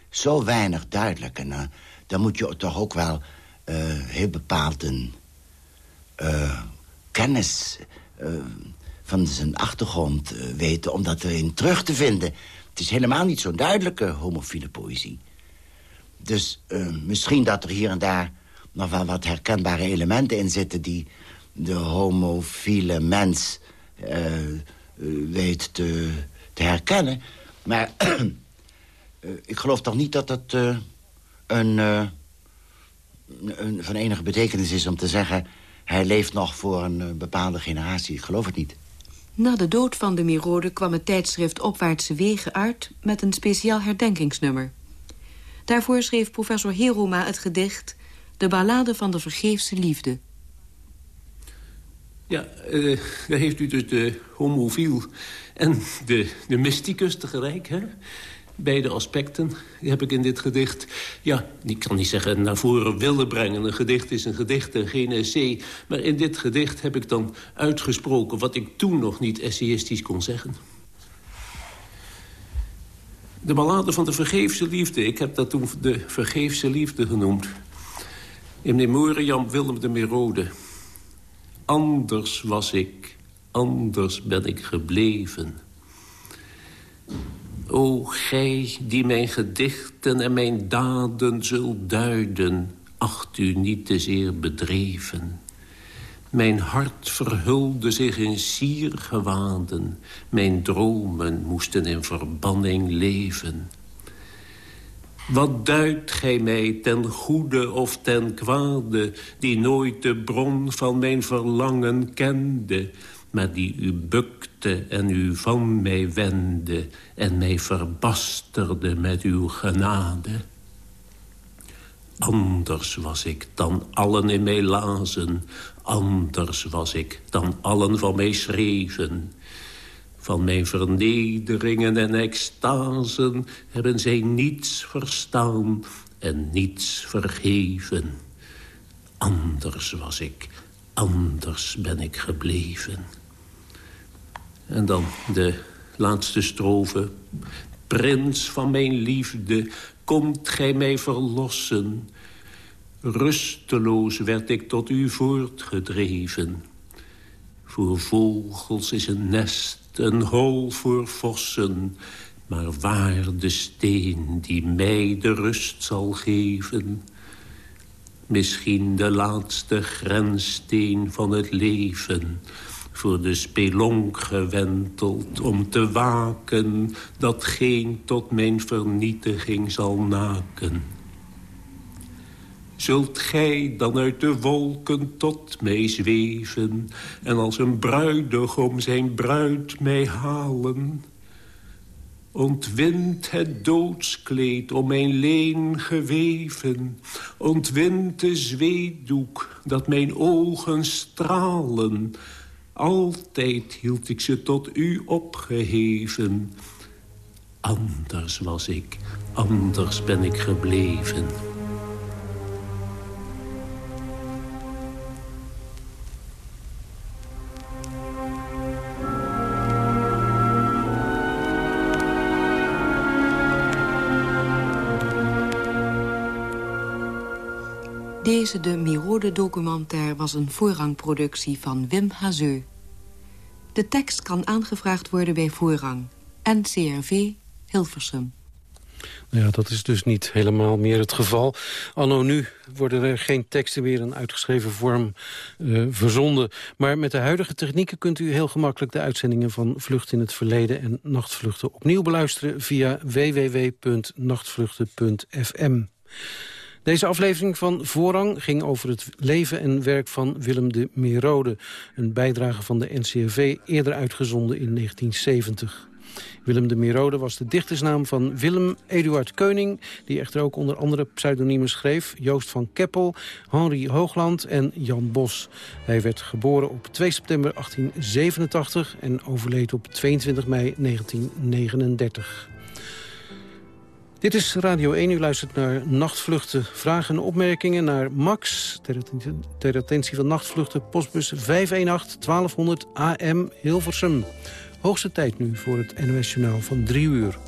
Zo weinig duidelijk. En uh, dan moet je toch ook wel uh, heel bepaald een kennis uh, van zijn achtergrond weten... om dat erin terug te vinden. Het is helemaal niet zo'n duidelijke homofiele poëzie. Dus misschien dat er hier en daar nog wel wat herkenbare elementen in zitten... die de homofiele mens weet te, te, herkennen. Maar ik geloof toch niet dat het een, een, van enige betekenis is om te zeggen Hij leeft nog voor een eh, bepaalde generatie, ik geloof het niet. Na de dood van de Mirode kwam het tijdschrift Opwaartse Wegen uit... met een speciaal herdenkingsnummer. Daarvoor schreef professor Heroma het gedicht... De ballade van de vergeefse liefde. Ja, uh, daar heeft u dus de homofiel en de, de mysticus tegelijk, hè? Beide aspecten heb ik in dit gedicht... ja, ik kan niet zeggen naar voren willen brengen. Een gedicht is een gedicht en geen essay. Maar in dit gedicht heb ik dan uitgesproken... wat ik toen nog niet essayistisch kon zeggen. De ballade van de vergeefse liefde. Ik heb dat toen de vergeefse liefde genoemd. In memoriam Willem de Merode. Anders was ik, anders ben ik gebleven... O gij die mijn gedichten en mijn daden zult duiden... acht u niet te zeer bedreven. Mijn hart verhulde zich in siergewaden. Mijn dromen moesten in verbanning leven. Wat duidt gij mij ten goede of ten kwade... die nooit de bron van mijn verlangen kende maar die u bukte en u van mij wendde... en mij verbasterde met uw genade. Anders was ik dan allen in mij lazen. Anders was ik dan allen van mij schreven. Van mijn vernederingen en extasen hebben zij niets verstaan en niets vergeven. Anders was ik, anders ben ik gebleven. En dan de laatste strofe. Prins van mijn liefde, komt gij mij verlossen. Rusteloos werd ik tot u voortgedreven. Voor vogels is een nest, een hol voor vossen. Maar waar de steen die mij de rust zal geven... Misschien de laatste grenssteen van het leven voor de spelonk gewenteld om te waken... dat geen tot mijn vernietiging zal naken. Zult gij dan uit de wolken tot mij zweven... en als een bruidegom zijn bruid mij halen... Ontwind het doodskleed om mijn leen geweven. Ontwind de zweetdoek dat mijn ogen stralen. Altijd hield ik ze tot u opgeheven. Anders was ik, anders ben ik gebleven. Deze de Mirode-documentaire was een voorrangproductie van Wim Hazeu. De tekst kan aangevraagd worden bij voorrang. NCRV Hilversum. Ja, dat is dus niet helemaal meer het geval. Anno nu worden er geen teksten meer in uitgeschreven vorm uh, verzonden. Maar met de huidige technieken kunt u heel gemakkelijk... de uitzendingen van Vlucht in het Verleden en Nachtvluchten opnieuw beluisteren... via www.nachtvluchten.fm. Deze aflevering van Voorrang ging over het leven en werk van Willem de Merode. Een bijdrage van de NCRV, eerder uitgezonden in 1970. Willem de Merode was de dichtersnaam van Willem Eduard Keuning... die echter ook onder andere pseudoniemen schreef. Joost van Keppel, Henry Hoogland en Jan Bos. Hij werd geboren op 2 september 1887 en overleed op 22 mei 1939. Dit is Radio 1. U luistert naar Nachtvluchten. Vragen en opmerkingen naar Max. Ter attentie van Nachtvluchten. Postbus 518 1200 AM Hilversum. Hoogste tijd nu voor het NOS Journaal van 3 uur.